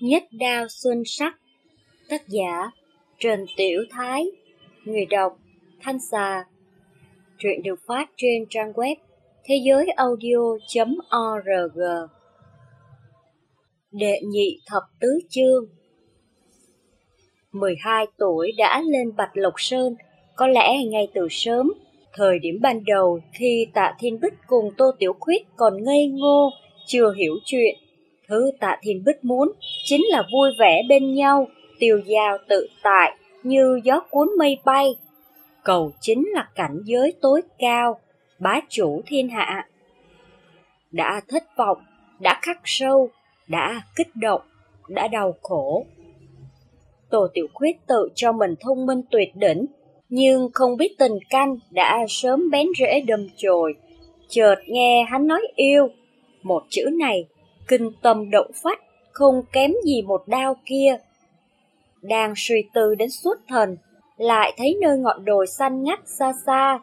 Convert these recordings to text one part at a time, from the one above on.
Nhất đao xuân sắc. Tác giả Trần Tiểu Thái. Người đọc Thanh Xà. Truyện được phát trên trang web thế giới audio.org Đệ nhị thập tứ chương. 12 tuổi đã lên Bạch Lộc Sơn, có lẽ ngay từ sớm, thời điểm ban đầu khi Tạ Thiên Bích cùng Tô Tiểu Khuyết còn ngây ngô, chưa hiểu chuyện, Thứ tạ thiên bích muốn chính là vui vẻ bên nhau, tiêu dao tự tại như gió cuốn mây bay. Cầu chính là cảnh giới tối cao, bá chủ thiên hạ. Đã thất vọng, đã khắc sâu, đã kích động, đã đau khổ. Tổ tiểu khuyết tự cho mình thông minh tuyệt đỉnh, nhưng không biết tình canh đã sớm bén rễ đâm chồi. Chợt nghe hắn nói yêu, một chữ này kinh tâm động phách, không kém gì một đao kia. Đang suy tư đến suốt thần, lại thấy nơi ngọn đồi xanh ngắt xa xa,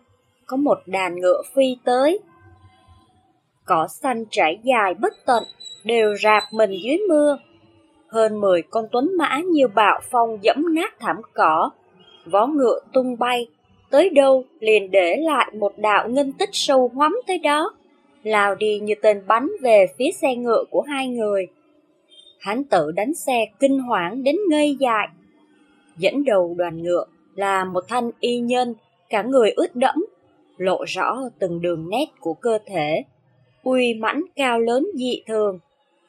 có một đàn ngựa phi tới. Cỏ xanh trải dài bất tận, đều rạp mình dưới mưa. Hơn mười con tuấn mã như bạo phong dẫm nát thảm cỏ, vó ngựa tung bay, tới đâu liền để lại một đạo ngân tích sâu hoắm tới đó lao đi như tên bắn về phía xe ngựa của hai người. Hắn tự đánh xe kinh hoảng đến ngây dại. Dẫn đầu đoàn ngựa là một thanh y nhân, cả người ướt đẫm, lộ rõ từng đường nét của cơ thể, uy mãnh cao lớn dị thường,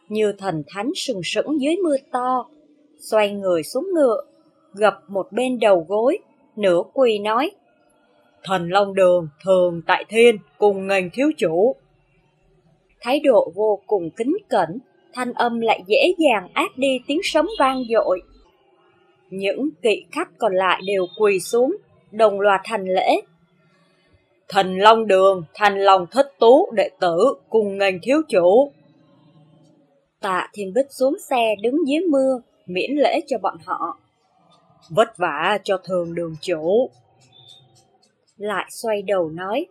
như thần thánh sừng sững dưới mưa to, xoay người xuống ngựa, gập một bên đầu gối, nửa quỳ nói. Thần Long Đường thường tại thiên cùng ngành thiếu chủ thái độ vô cùng kính cẩn, thanh âm lại dễ dàng át đi tiếng sấm vang dội. Những kỵ khách còn lại đều quỳ xuống, đồng loạt thành lễ. Thần Long Đường, thành lòng Thất tú, đệ tử, cùng ngành thiếu chủ. Tạ Thiên Bích xuống xe đứng dưới mưa, miễn lễ cho bọn họ. Vất vả cho thường đường chủ. Lại xoay đầu nói,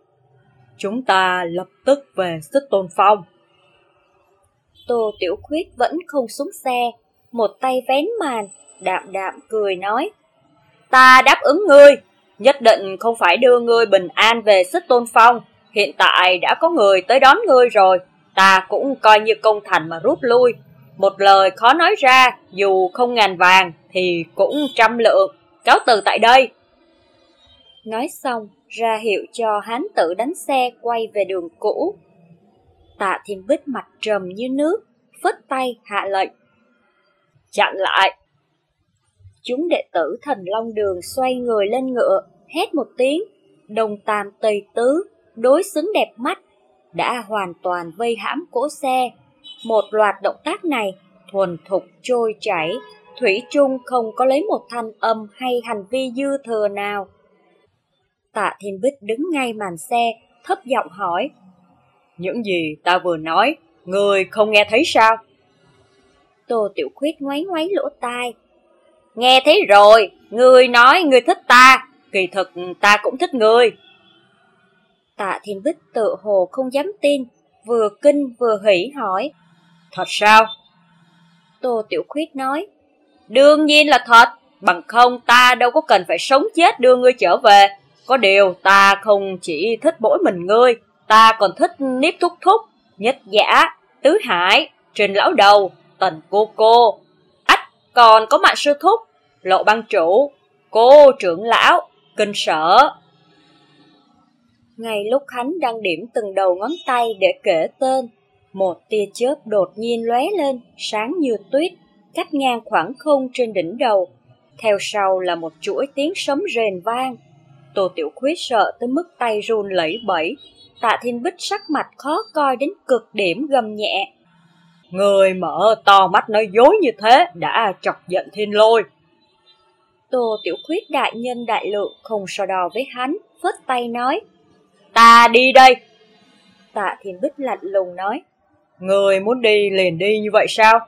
chúng ta lập tức về xích tôn phong. Tô Tiểu Khuyết vẫn không xuống xe, một tay vén màn, đạm đạm cười nói. Ta đáp ứng ngươi, nhất định không phải đưa ngươi bình an về xích tôn phong. Hiện tại đã có người tới đón ngươi rồi, ta cũng coi như công thành mà rút lui. Một lời khó nói ra, dù không ngàn vàng thì cũng trăm lượng, cáo từ tại đây. Nói xong, ra hiệu cho hán tử đánh xe quay về đường cũ. Tạ Thiên Bích mặt trầm như nước, phất tay hạ lệnh. Chặn lại! Chúng đệ tử thần Long Đường xoay người lên ngựa, hét một tiếng, đồng tam tây tứ, đối xứng đẹp mắt, đã hoàn toàn vây hãm cỗ xe. Một loạt động tác này thuần thục trôi chảy, Thủy Trung không có lấy một thanh âm hay hành vi dư thừa nào. Tạ Thiên Bích đứng ngay màn xe, thấp giọng hỏi. Những gì ta vừa nói, người không nghe thấy sao? Tô Tiểu Khuyết ngoáy ngoáy lỗ tai. Nghe thấy rồi, người nói người thích ta, kỳ thực ta cũng thích người. Tạ Thiên Bích tự hồ không dám tin, vừa kinh vừa hỉ hỏi. Thật sao? Tô Tiểu Khuyết nói. Đương nhiên là thật, bằng không ta đâu có cần phải sống chết đưa ngươi trở về. Có điều ta không chỉ thích mỗi mình ngươi, ta còn thích nếp Thúc Thúc, Nhất Giả, Tứ Hải, Trình Lão Đầu, Tần Cô Cô. Ách, còn có Mạnh Sư Thúc, Lộ Băng Chủ, Cô Trưởng Lão, Kinh Sở. Ngay lúc hắn đang điểm từng đầu ngón tay để kể tên, một tia chớp đột nhiên lóe lên, sáng như tuyết, cách ngang khoảng không trên đỉnh đầu. Theo sau là một chuỗi tiếng sấm rền vang. Tô Tiểu Khuyết sợ tới mức tay run lẩy bẩy, Tạ Thiên Bích sắc mặt khó coi đến cực điểm gầm nhẹ. Người mở to mắt nói dối như thế đã chọc giận thiên lôi. Tô Tiểu Khuyết đại nhân đại lượng không so đo với hắn, phất tay nói. Ta đi đây. Tạ Thiên Bích lạnh lùng nói. Người muốn đi liền đi như vậy sao?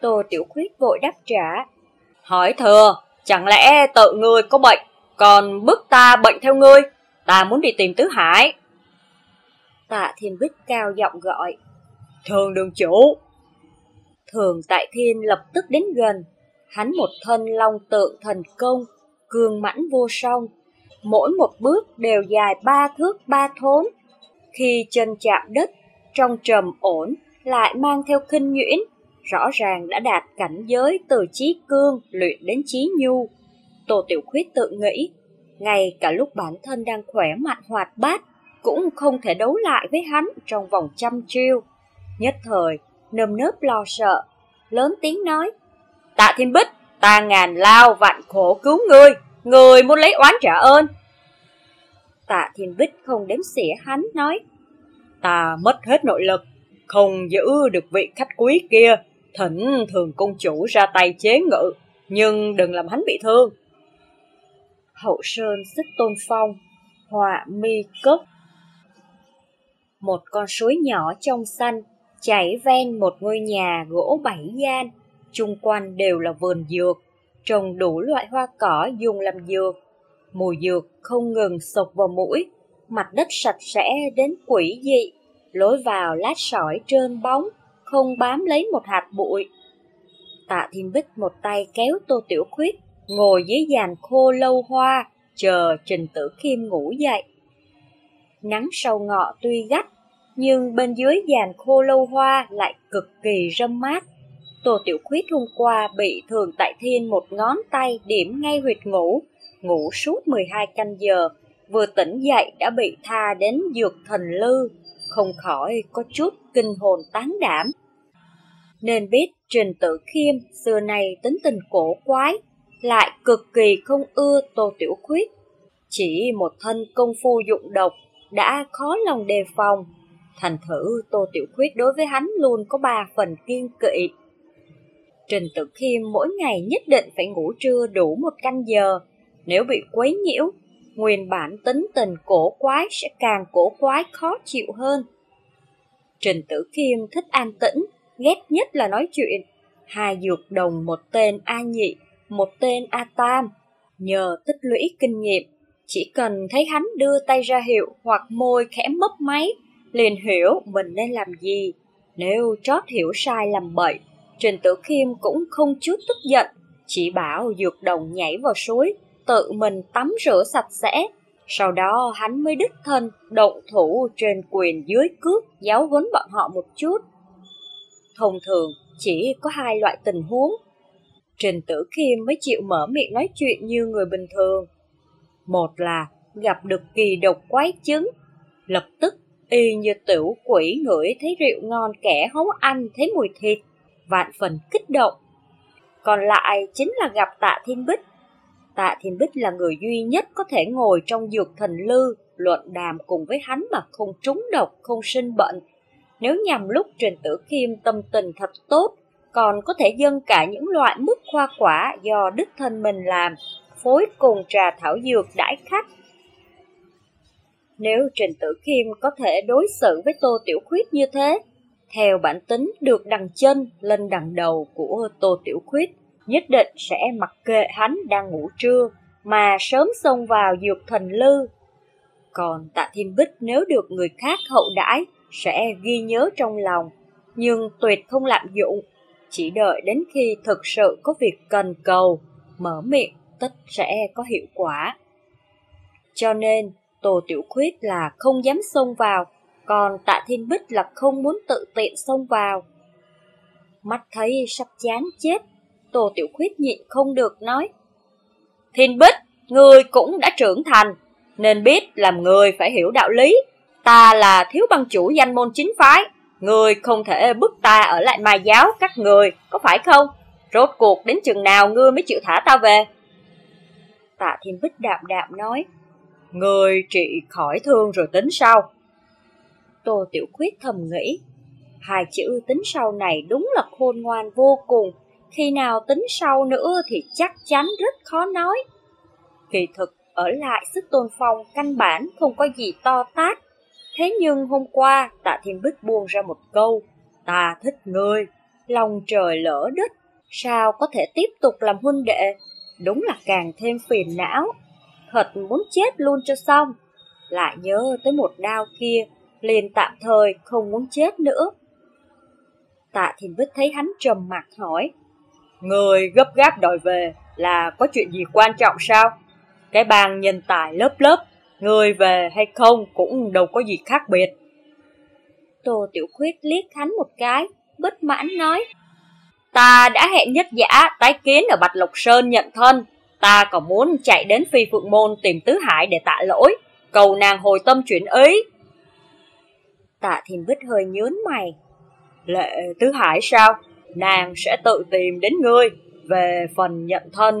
Tô Tiểu Khuyết vội đáp trả. Hỏi thừa, chẳng lẽ tự người có bệnh, còn bức ta bệnh theo ngươi? Ta muốn đi tìm Tứ Hải. Tạ Thiên Bích cao giọng gọi. Thường đường chủ. Thường tại thiên lập tức đến gần, hắn một thân long tượng thần công, cường mãnh vô song, mỗi một bước đều dài ba thước ba thốn. Khi chân chạm đất, trong trầm ổn, lại mang theo kinh nhuyễn, rõ ràng đã đạt cảnh giới từ trí cương luyện đến trí nhu. Tô Tiểu Khuyết tự nghĩ, ngay cả lúc bản thân đang khỏe mạnh hoạt bát, cũng không thể đấu lại với hắn trong vòng trăm chiêu. Nhất thời, nơm nớp lo sợ, lớn tiếng nói, Tạ Thiên Bích, ta ngàn lao vạn khổ cứu ngươi, ngươi muốn lấy oán trả ơn. Tạ Thiên Bích không đếm xỉa hắn nói, ta mất hết nội lực, không giữ được vị khách quý kia, thỉnh thường công chủ ra tay chế ngự, nhưng đừng làm hắn bị thương. Hậu Sơn xích tôn phong, họa mi cốc. Một con suối nhỏ trong xanh, chảy ven một ngôi nhà gỗ bảy gian, chung quanh đều là vườn dược, trồng đủ loại hoa cỏ dùng làm dược. Mùi dược không ngừng sộc vào mũi, mặt đất sạch sẽ đến quỷ dị, lối vào lát sỏi trơn bóng, không bám lấy một hạt bụi. Tạ Thiên Bích một tay kéo Tô Tiểu Khuyết, ngồi dưới giàn khô lâu hoa, chờ Trình Tử Khiêm ngủ dậy. Nắng sâu ngọ tuy gắt, nhưng bên dưới giàn khô lâu hoa lại cực kỳ râm mát. Tô Tiểu Khuyết hôm qua bị Thường Tại Thiên một ngón tay điểm ngay huyệt ngủ, ngủ suốt 12 canh giờ, vừa tỉnh dậy đã bị tha đến dược thần lư, không khỏi có chút kinh hồn tán đảm. Nên biết Trình Tử Khiêm xưa nay tính tình cổ quái, lại cực kỳ không ưa Tô Tiểu Khuyết. Chỉ một thân công phu dụng độc đã khó lòng đề phòng, thành thử Tô Tiểu Khuyết đối với hắn luôn có ba phần kiên kỵ. Trình Tử Khiêm mỗi ngày nhất định phải ngủ trưa đủ một canh giờ, nếu bị quấy nhiễu, nguyên bản tính tình cổ quái sẽ càng cổ quái khó chịu hơn. Trình Tử Khiêm thích an tĩnh, ghét nhất là nói chuyện. Hai dược đồng một tên A Nhị, một tên A Tam. Nhờ tích lũy kinh nghiệm, chỉ cần thấy hắn đưa tay ra hiệu hoặc môi khẽ mấp máy, liền hiểu mình nên làm gì. Nếu trót hiểu sai làm bậy, Trình Tử Khiêm cũng không chút tức giận, chỉ bảo dược đồng nhảy vào suối, tự mình tắm rửa sạch sẽ. Sau đó hắn mới đích thân động thủ trên quyền dưới cước giáo huấn bọn họ một chút. Thông thường chỉ có hai loại tình huống. Trình Tử Khiêm mới chịu mở miệng nói chuyện như người bình thường. Một là gặp được kỳ độc quái chứng, lập tức y như tiểu quỷ ngửi thấy rượu ngon kẻ hấu ăn thấy mùi thịt, vạn phần kích động. Còn lại chính là gặp tạ thiên bích. Tạ thiên bích là người duy nhất có thể ngồi trong dược thần lư, luận đàm cùng với hắn mà không trúng độc, không sinh bệnh. Nếu nhằm lúc Trình Tử Khiêm tâm tình thật tốt, còn có thể dâng cả những loại mức hoa quả do đích thân mình làm, phối cùng trà thảo dược đãi khách. Nếu Trình Tử Khiêm có thể đối xử với Tô Tiểu Khuyết như thế, theo bản tính được đằng chân lên đằng đầu của Tô Tiểu Khuyết, nhất định sẽ mặc kệ hắn đang ngủ trưa, mà sớm xông vào dược thần lư. Còn Tạ Thiên Bích nếu được người khác hậu đãi sẽ ghi nhớ trong lòng, nhưng tuyệt không lạm dụng, chỉ đợi đến khi thực sự có việc cần cầu, mở miệng tất sẽ có hiệu quả. Cho nên, Tô Tiểu Khuyết là không dám xông vào, còn Tạ Thiên Bích là không muốn tự tiện xông vào. Mắt thấy sắp chán chết, Tô Tiểu Khuyết nhịn không được nói. Thiên Bích, người cũng đã trưởng thành, nên biết làm người phải hiểu đạo lý. Ta là thiếu băng chủ danh môn chính phái, người không thể bức ta ở lại mai giáo các người, có phải không? Rốt cuộc đến chừng nào ngươi mới chịu thả ta về? Tạ Thiên Bích đạm đạm nói, Người trị khỏi thương rồi tính sau. Tô Tiểu Khuyết thầm nghĩ, hai chữ tính sau này đúng là khôn ngoan vô cùng, khi nào tính sau nữa thì chắc chắn rất khó nói. Kỳ thực, ở lại sức tôn phong căn bản không có gì to tát. Thế nhưng hôm qua, tạ thiên bích buông ra một câu, ta thích ngươi, lòng trời lỡ đất, sao có thể tiếp tục làm huynh đệ, đúng là càng thêm phiền não. Thật muốn chết luôn cho xong, lại nhớ tới một đao kia, liền tạm thời không muốn chết nữa. Tạ Thiên Bích thấy hắn trầm mặt hỏi. Người gấp gáp đòi về là có chuyện gì quan trọng sao? Cái bàn nhân tài lớp lớp, người về hay không cũng đâu có gì khác biệt. Tô Tiểu Khuyết liếc hắn một cái, bất mãn nói. Ta đã hẹn nhất giả tái kiến ở Bạch Lộc Sơn nhận thân. Ta còn muốn chạy đến Phi Phượng Môn tìm Tứ Hải để tạ lỗi, cầu nàng hồi tâm chuyển ý. Tạ Thiên Bích hơi nhớn mày. Lệ Tứ Hải sao? Nàng sẽ tự tìm đến ngươi. Về phần nhận thân...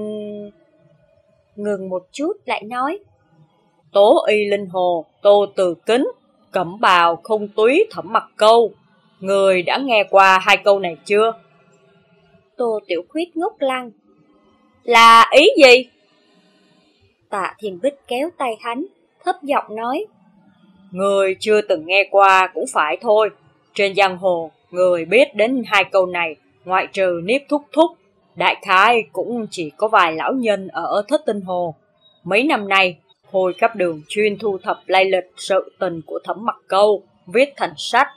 Ngừng một chút lại nói. Tố y linh hồ, tô từ kính, cẩm bào không túy thẩm mặt câu. Người đã nghe qua hai câu này chưa? Tô Tiểu Khuyết ngốc lăng. Là ý gì? Tạ Thiên Bích kéo tay hắn, thấp giọng nói. Người chưa từng nghe qua cũng phải thôi. Trên giang hồ, người biết đến hai câu này, ngoại trừ Niếp Thúc Thúc, đại khái cũng chỉ có vài lão nhân ở Thất Tinh Hồ. Mấy năm nay, Hồi cấp đường chuyên thu thập lai lịch sự tình của thẩm mặt câu, viết thành sách.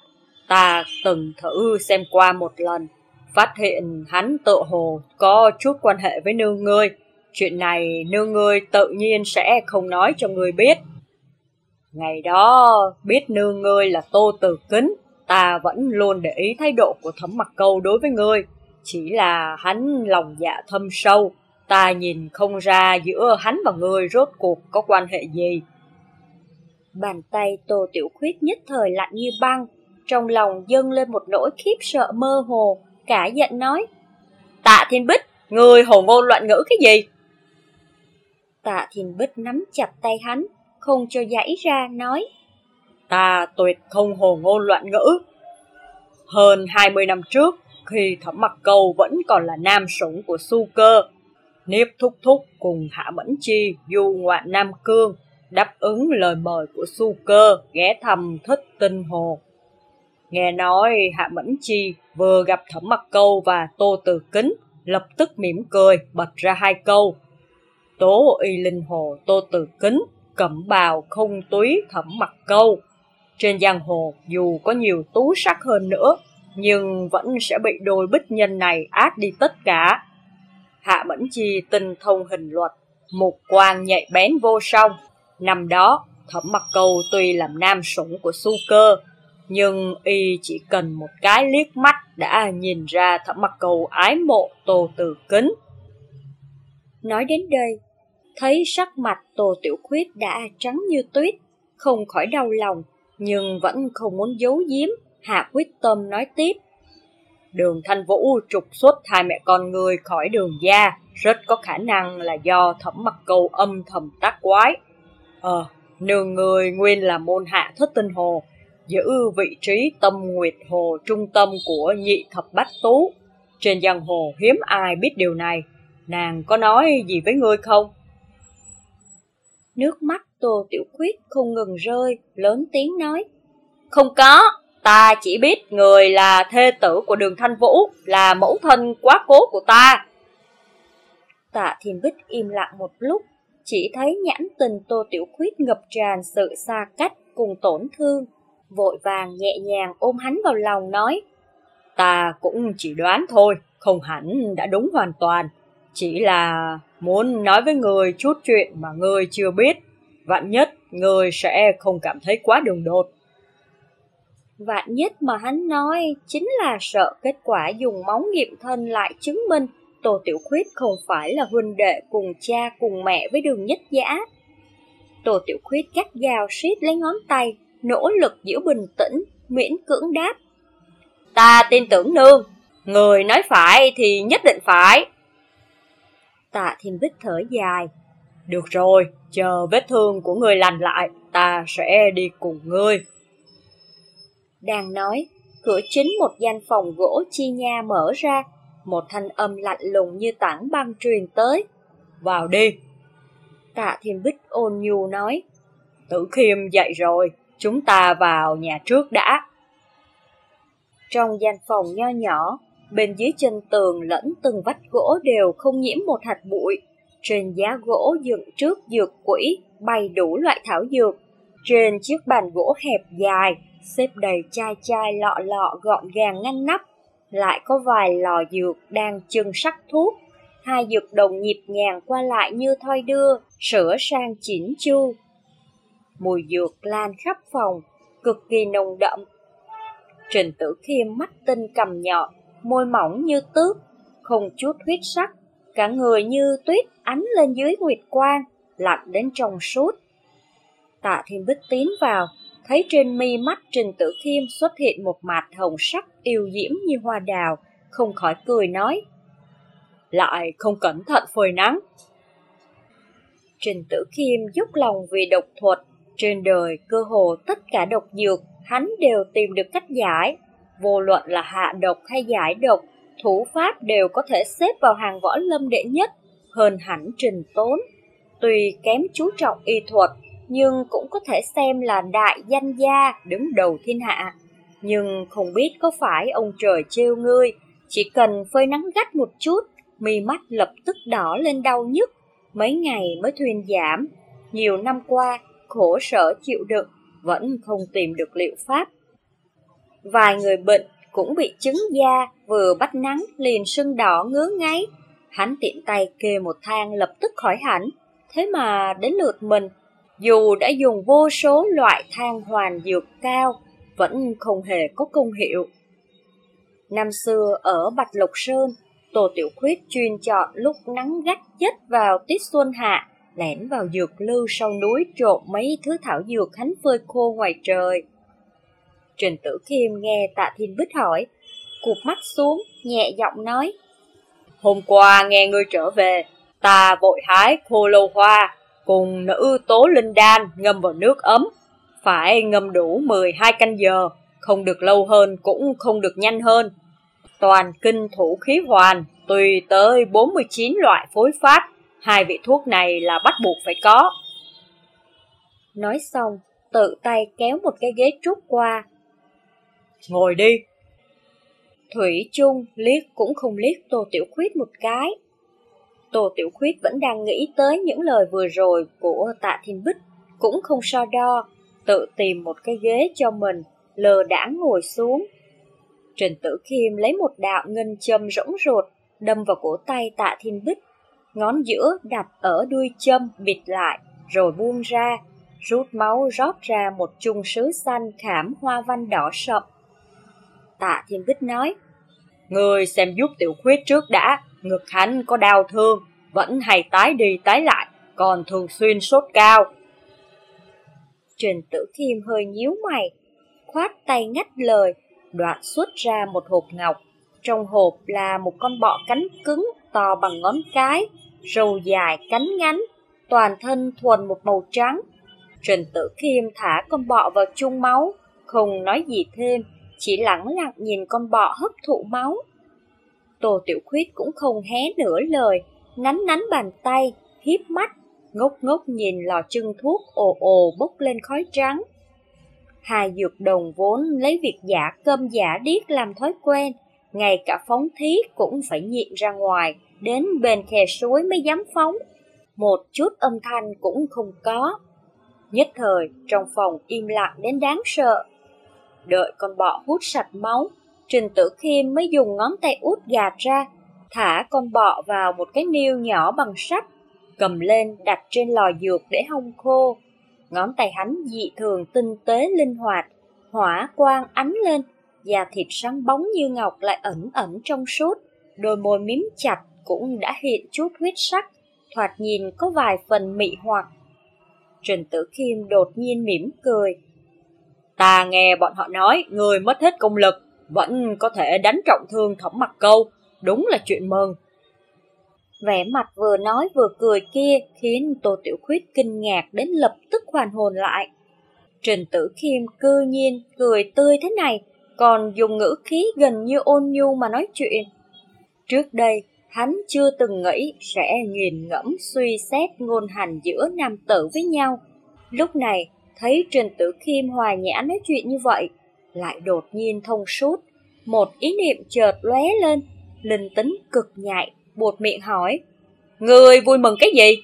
Ta từng thử xem qua một lần, phát hiện hắn tự hồ có chút quan hệ với nương ngươi. Chuyện này nương ngươi tự nhiên sẽ không nói cho ngươi biết. Ngày đó biết nương ngươi là tô từ kính, ta vẫn luôn để ý thái độ của thẩm mặt câu đối với ngươi. Chỉ là hắn lòng dạ thâm sâu, ta nhìn không ra giữa hắn và ngươi rốt cuộc có quan hệ gì. Bàn tay Tô Tiểu Khuyết nhất thời lạnh như băng, trong lòng dâng lên một nỗi khiếp sợ mơ hồ, cả giận nói. Tạ Thiên Bích, người hồ ngôn loạn ngữ cái gì? Tạ Thiên Bích nắm chặt tay hắn, không cho dãy ra, nói. Ta tuyệt không hồ ngôn loạn ngữ. Hơn 20 năm trước, khi thẩm mặc cầu vẫn còn là nam sủng của su cơ, Niếp thúc thúc cùng Hạ Mẫn Chi du ngoạn Nam Cương, đáp ứng lời mời của su cơ ghé thăm thích tinh hồ. Nghe nói Hạ Mẫn Chi vừa gặp Thẩm Mặc Câu và Tô Từ Kính, lập tức mỉm cười bật ra hai câu. Tố y linh hồ Tô Từ Kính, cẩm bào không túy Thẩm Mặc Câu. Trên giang hồ dù có nhiều tú sắc hơn nữa, nhưng vẫn sẽ bị đôi bích nhân này át đi tất cả. Hạ Mẫn Chi tinh thông hình luật, một quan nhạy bén vô song. Năm đó, Thẩm Mặc cầu tuy làm nam sủng của su cơ, nhưng y chỉ cần một cái liếc mắt đã nhìn ra Thẩm Mặc cầu ái mộ Tô Từ Kính. Nói đến đây, thấy sắc mặt Tô Tiểu Khuyết đã trắng như tuyết, không khỏi đau lòng, nhưng vẫn không muốn giấu giếm, Hạ quyết tâm nói tiếp. Đường Thanh Vũ trục xuất hai mẹ con người khỏi đường gia, rất có khả năng là do thẩm mặc cầu âm thầm tác quái. Ờ, nương người nguyên là môn hạ thất tinh hồ, giữ vị trí tâm nguyệt hồ trung tâm của nhị thập bách tú. Trên giang hồ hiếm ai biết điều này, nàng có nói gì với ngươi không? Nước mắt Tô Tiểu Khuyết không ngừng rơi, lớn tiếng nói. Không có, Ta chỉ biết người là thê tử của đường Thanh Vũ, là mẫu thân quá cố của ta. Tạ Thiên Bích im lặng một lúc, chỉ thấy nhãn tình Tô Tiểu Khuyết ngập tràn sự xa cách cùng tổn thương. Vội vàng nhẹ nhàng ôm hắn vào lòng nói, Ta cũng chỉ đoán thôi, không hẳn đã đúng hoàn toàn. Chỉ là muốn nói với người chút chuyện mà người chưa biết. Vạn nhất, người sẽ không cảm thấy quá đường đột. Vạn nhất mà hắn nói chính là sợ kết quả dùng máu nghiệm thân lại chứng minh Tô Tiểu Khuyết không phải là huynh đệ cùng cha cùng mẹ với đường nhất giả. Tô Tiểu Khuyết gắt gào siết lấy ngón tay, nỗ lực giữ bình tĩnh, miễn cưỡng đáp. Ta tin tưởng nương, người nói phải thì nhất định phải. Tạ Thiên Bích thở dài. Được rồi, chờ vết thương của người lành lại, ta sẽ đi cùng ngươi. Đang nói, cửa chính một gian phòng gỗ chi nha mở ra, một thanh âm lạnh lùng như tảng băng truyền tới. Vào đi. Tạ Thiên Bích ôn nhu nói. Tử Khiêm dậy rồi, chúng ta vào nhà trước đã. Trong gian phòng nho nhỏ, bên dưới chân tường lẫn từng vách gỗ đều không nhiễm một hạt bụi. Trên giá gỗ dựng trước dược quỷ, bày đủ loại thảo dược. Trên chiếc bàn gỗ hẹp dài, xếp đầy chai chai lọ lọ gọn gàng ngăn nắp. lại có vài lò dược đang chưng sắc thuốc. Hai dược đồng nhịp nhàng qua lại như thoi đưa, sửa sang chỉnh chu. Mùi dược lan khắp phòng, cực kỳ nồng đậm. Trình tử khiêm mắt tinh cầm nhọn, môi mỏng như tước, không chút huyết sắc, cả người như tuyết ánh lên dưới nguyệt quang, lạnh đến trong suốt. Tạ Thiên Bích tiến vào, thấy trên mi mắt Trình Tử Khiêm xuất hiện một mặt hồng sắc yêu diễm như hoa đào, không khỏi cười nói. Lại không cẩn thận phơi nắng. Trình Tử Khiêm dốc lòng vì độc thuật, trên đời cơ hồ tất cả độc dược hắn đều tìm được cách giải, vô luận là hạ độc hay giải độc, thủ pháp đều có thể xếp vào hàng võ lâm đệ nhất, hơn hẳn trình tốn. Tuy kém chú trọng y thuật, nhưng cũng có thể xem là đại danh gia đứng đầu thiên hạ. Nhưng không biết có phải ông trời trêu ngươi, chỉ cần phơi nắng gắt một chút, mi mắt lập tức đỏ lên đau nhức, mấy ngày mới thuyên giảm. Nhiều năm qua, khổ sở chịu đựng, vẫn không tìm được liệu pháp. Vài người bệnh cũng bị chứng da, vừa bắt nắng liền sưng đỏ ngứa ngáy. Hắn tiện tay kê một thang lập tức khỏi hẳn, thế mà đến lượt mình, dù đã dùng vô số loại than hoàn dược cao, vẫn không hề có công hiệu. Năm xưa ở Bạch Lộc Sơn, Tổ Tiểu Khuyết chuyên chọn lúc nắng gắt chết vào tiết xuân hạ, lẻn vào dược lưu sau núi trộn mấy thứ thảo dược hắn phơi khô ngoài trời. Trình Tử Khiêm nghe Tạ Thiên Bích hỏi, cụp mắt xuống, nhẹ giọng nói. Hôm qua nghe ngươi trở về, ta vội hái khô lâu hoa, cùng nữ tố linh đan ngâm vào nước ấm. Phải ngâm đủ 12 canh giờ, không được lâu hơn cũng không được nhanh hơn. Toàn kinh thủ khí hoàn, tùy tới 49 loại phối pháp, hai vị thuốc này là bắt buộc phải có. Nói xong, tự tay kéo một cái ghế trúc qua. Ngồi đi. Thủy chung liếc cũng không liếc Tô Tiểu Khuyết một cái. Tô Tiểu Khuyết vẫn đang nghĩ tới những lời vừa rồi của Tạ Thiên Bích, cũng không so đo, tự tìm một cái ghế cho mình, lờ đãng ngồi xuống. Trình Tử Khiêm lấy một đạo ngân châm rỗng rột, đâm vào cổ tay Tạ Thiên Bích, ngón giữa đặt ở đuôi châm bịt lại, rồi buông ra, rút máu rót ra một chung sứ xanh khảm hoa văn đỏ sậm. Tạ Thiên Bích nói, Người xem giúp tiểu khuyết trước đã, ngực hắn có đau thương, vẫn hay tái đi tái lại, còn thường xuyên sốt cao. Trình Tử Kim hơi nhíu mày, khoát tay ngắt lời, đoạn xuất ra một hộp ngọc. Trong hộp là một con bọ cánh cứng to bằng ngón cái, râu dài cánh ngắn, toàn thân thuần một màu trắng. Trình Tử Kim thả con bọ vào chung máu, không nói gì thêm, chỉ lặng lặng nhìn con bọ hấp thụ máu. Tô Tiểu Khuyết cũng không hé nửa lời, nắn nắn bàn tay, hiếp mắt, ngốc ngốc nhìn lò trưng thuốc ồ ồ bốc lên khói trắng. Hai dược đồng vốn lấy việc giả cơm giả điếc làm thói quen, ngay cả phóng thí cũng phải nhịn ra ngoài, đến bên khe suối mới dám phóng. Một chút âm thanh cũng không có. Nhất thời, trong phòng im lặng đến đáng sợ. Đợi con bọ hút sạch máu, Trình Tử Khiêm mới dùng ngón tay út gạt ra, thả con bọ vào một cái niêu nhỏ bằng sắt, cầm lên đặt trên lò dược để hong khô. Ngón tay hắn dị thường tinh tế linh hoạt, hỏa quang ánh lên, da thịt sáng bóng như ngọc lại ẩn ẩn trong suốt, đôi môi mím chặt cũng đã hiện chút huyết sắc, thoạt nhìn có vài phần mị hoặc. Trình Tử Khiêm đột nhiên mỉm cười. Ta nghe bọn họ nói người mất hết công lực, vẫn có thể đánh trọng thương thẩm mặt câu, đúng là chuyện mừng. Vẻ mặt vừa nói vừa cười kia khiến Tô Tiểu Khuyết kinh ngạc đến lập tức hoàn hồn lại. Trình Tử Khiêm cư nhiên cười tươi thế này, còn dùng ngữ khí gần như ôn nhu mà nói chuyện. Trước đây, hắn chưa từng nghĩ sẽ nghiền ngẫm suy xét ngôn hành giữa nam tử với nhau. Lúc này, thấy Trình Tử Khiêm hòa nhã nói chuyện như vậy, lại đột nhiên thông suốt. Một ý niệm chợt lóe lên, linh tính cực nhạy, buột miệng hỏi. Người vui mừng cái gì?